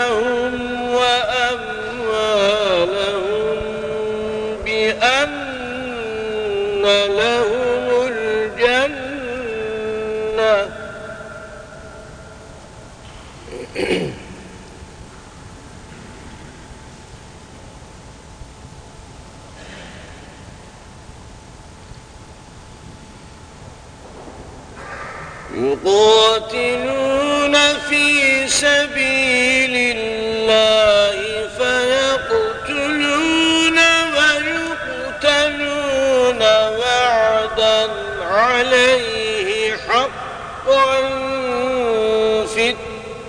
أنفسهم وأموالهم بأن لهم الجنة. يقاتلون في سبيل في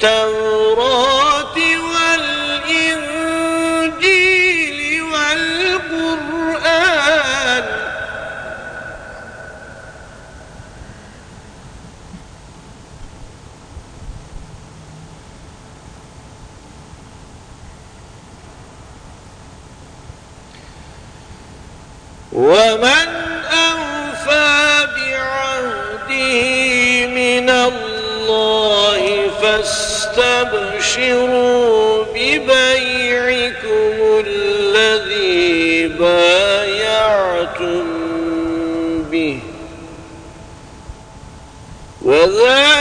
التوراة والإنجيل والقرآن. ومن فاستبشروا ببيعكم الذي بايعتم به. وذلك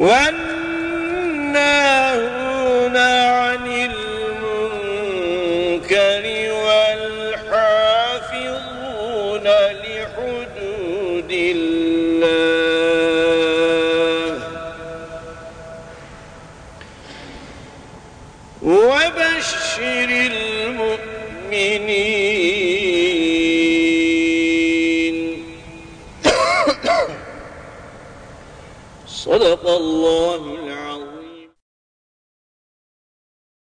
والناهون عن المنكر والحافظون لحدود الله. وبشر المؤمنين صدق الله العظيم